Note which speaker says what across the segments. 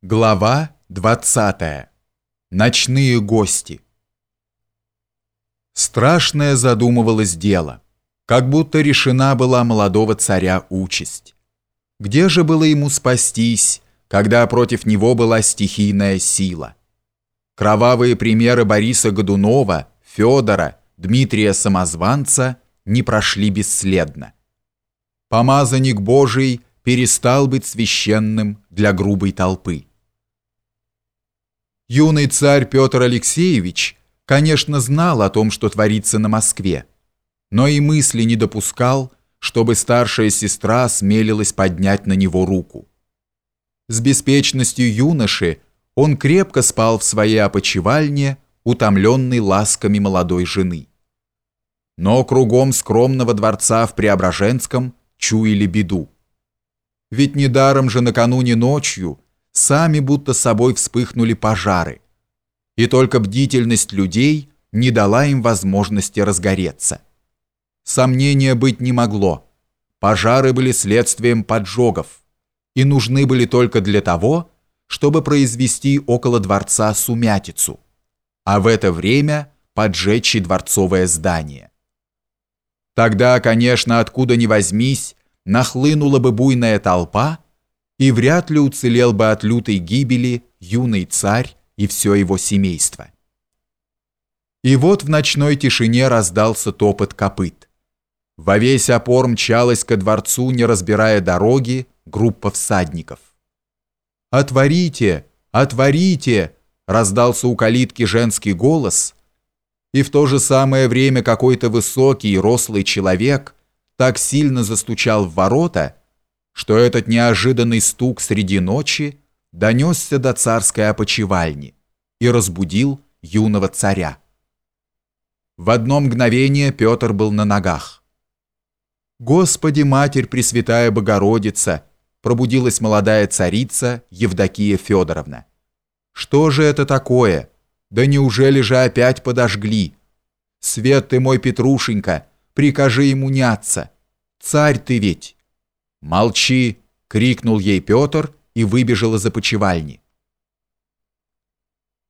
Speaker 1: Глава 20. Ночные гости. Страшное задумывалось дело, как будто решена была молодого царя участь. Где же было ему спастись, когда против него была стихийная сила? Кровавые примеры Бориса Годунова, Федора, Дмитрия Самозванца не прошли бесследно. Помазанник Божий перестал быть священным для грубой толпы. Юный царь Петр Алексеевич, конечно, знал о том, что творится на Москве, но и мысли не допускал, чтобы старшая сестра осмелилась поднять на него руку. С беспечностью юноши он крепко спал в своей опочивальне, утомленный ласками молодой жены. Но кругом скромного дворца в Преображенском чуяли беду. Ведь недаром же накануне ночью сами будто собой вспыхнули пожары, и только бдительность людей не дала им возможности разгореться. Сомнения быть не могло. Пожары были следствием поджогов и нужны были только для того, чтобы произвести около дворца сумятицу, а в это время поджечь и дворцовое здание. Тогда, конечно, откуда ни возьмись, нахлынула бы буйная толпа, и вряд ли уцелел бы от лютой гибели юный царь и все его семейство. И вот в ночной тишине раздался топот копыт. Во весь опор мчалась ко дворцу, не разбирая дороги, группа всадников. «Отворите! Отворите!» раздался у калитки женский голос, и в то же самое время какой-то высокий и рослый человек так сильно застучал в ворота, что этот неожиданный стук среди ночи донесся до царской опочивальни и разбудил юного царя. В одно мгновение Петр был на ногах. «Господи, Матерь Пресвятая Богородица!» пробудилась молодая царица Евдокия Федоровна. «Что же это такое? Да неужели же опять подожгли? Свет ты мой, Петрушенька, прикажи ему няться. Царь ты ведь!» «Молчи!» — крикнул ей Петр и выбежал из опочивальни.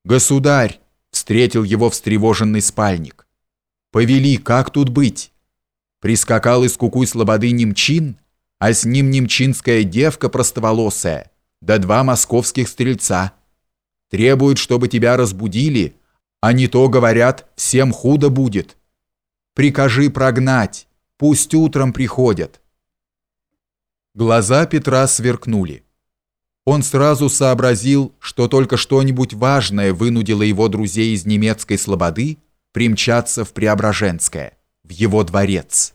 Speaker 1: «Государь!» — встретил его встревоженный спальник. «Повели, как тут быть?» Прискакал из кукуй слободы немчин, а с ним немчинская девка простоволосая, да два московских стрельца. Требуют, чтобы тебя разбудили, а не то, говорят, всем худо будет. Прикажи прогнать, пусть утром приходят». Глаза Петра сверкнули. Он сразу сообразил, что только что-нибудь важное вынудило его друзей из немецкой слободы примчаться в Преображенское, в его дворец.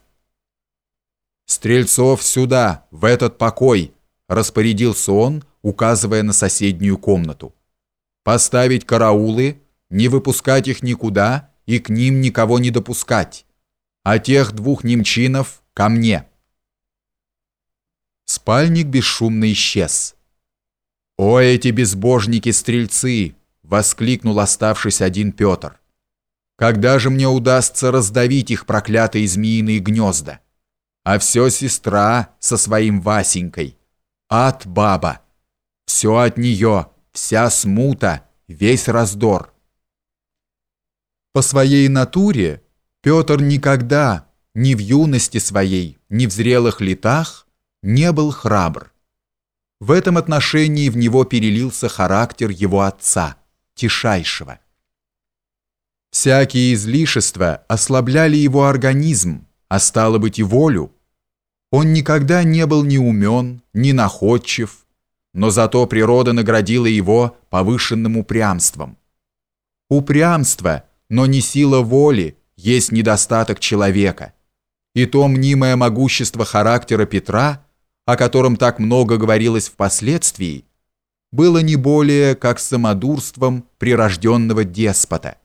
Speaker 1: «Стрельцов сюда, в этот покой!» – распорядился он, указывая на соседнюю комнату. «Поставить караулы, не выпускать их никуда и к ним никого не допускать, а тех двух немчинов ко мне». Спальник бесшумно исчез. «О, эти безбожники-стрельцы!» — воскликнул оставшись один Петр. «Когда же мне удастся раздавить их проклятые змеиные гнезда? А все сестра со своим Васенькой. Ад баба. Все от нее, вся смута, весь раздор». По своей натуре Петр никогда, ни в юности своей, ни в зрелых летах, не был храбр. В этом отношении в него перелился характер его отца, Тишайшего. Всякие излишества ослабляли его организм, а стало быть и волю. Он никогда не был ни умен, ни находчив, но зато природа наградила его повышенным упрямством. Упрямство, но не сила воли, есть недостаток человека. И то мнимое могущество характера Петра – о котором так много говорилось впоследствии, было не более как самодурством прирожденного деспота,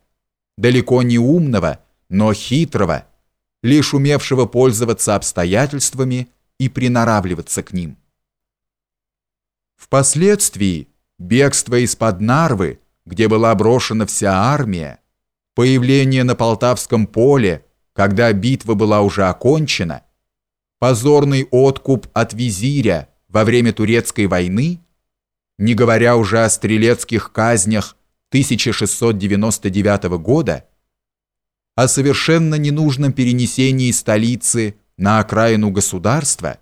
Speaker 1: далеко не умного, но хитрого, лишь умевшего пользоваться обстоятельствами и приноравливаться к ним. Впоследствии бегство из-под Нарвы, где была брошена вся армия, появление на Полтавском поле, когда битва была уже окончена, позорный откуп от визиря во время турецкой войны, не говоря уже о стрелецких казнях 1699 года, о совершенно ненужном перенесении столицы на окраину государства,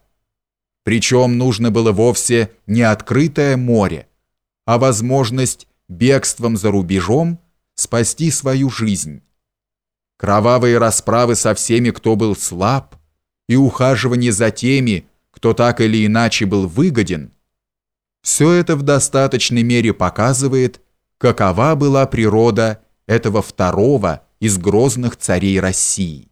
Speaker 1: причем нужно было вовсе не открытое море, а возможность бегством за рубежом спасти свою жизнь. Кровавые расправы со всеми, кто был слаб, и ухаживание за теми, кто так или иначе был выгоден, все это в достаточной мере показывает, какова была природа этого второго из грозных царей России.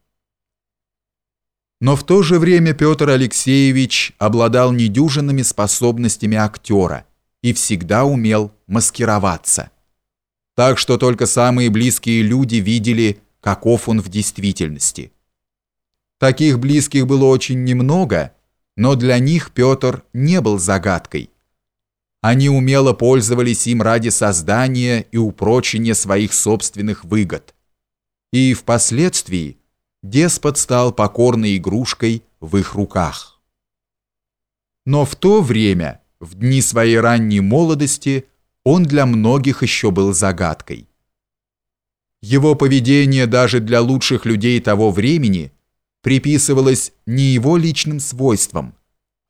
Speaker 1: Но в то же время Петр Алексеевич обладал недюжинными способностями актера и всегда умел маскироваться. Так что только самые близкие люди видели, каков он в действительности. Таких близких было очень немного, но для них Петр не был загадкой. Они умело пользовались им ради создания и упрочения своих собственных выгод. И впоследствии деспот стал покорной игрушкой в их руках. Но в то время, в дни своей ранней молодости, он для многих еще был загадкой. Его поведение даже для лучших людей того времени приписывалось не его личным свойствам,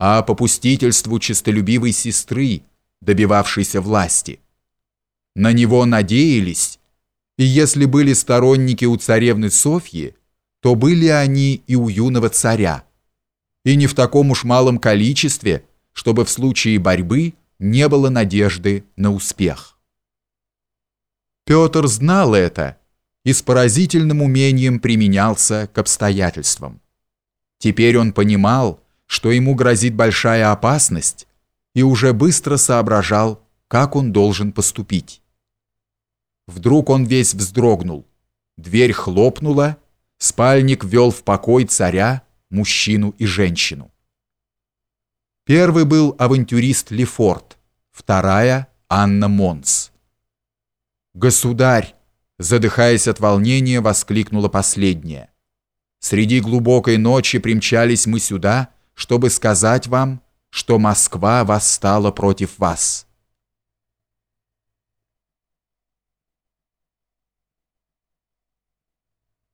Speaker 1: а попустительству честолюбивой сестры, добивавшейся власти. На него надеялись, и если были сторонники у царевны Софьи, то были они и у юного царя, и не в таком уж малом количестве, чтобы в случае борьбы не было надежды на успех. Петр знал это и с поразительным умением применялся к обстоятельствам. Теперь он понимал, что ему грозит большая опасность, и уже быстро соображал, как он должен поступить. Вдруг он весь вздрогнул. Дверь хлопнула, спальник ввел в покой царя, мужчину и женщину. Первый был авантюрист Лефорт, вторая — Анна Монс. «Государь!» — задыхаясь от волнения, воскликнула последняя. «Среди глубокой ночи примчались мы сюда, чтобы сказать вам, что Москва восстала против вас.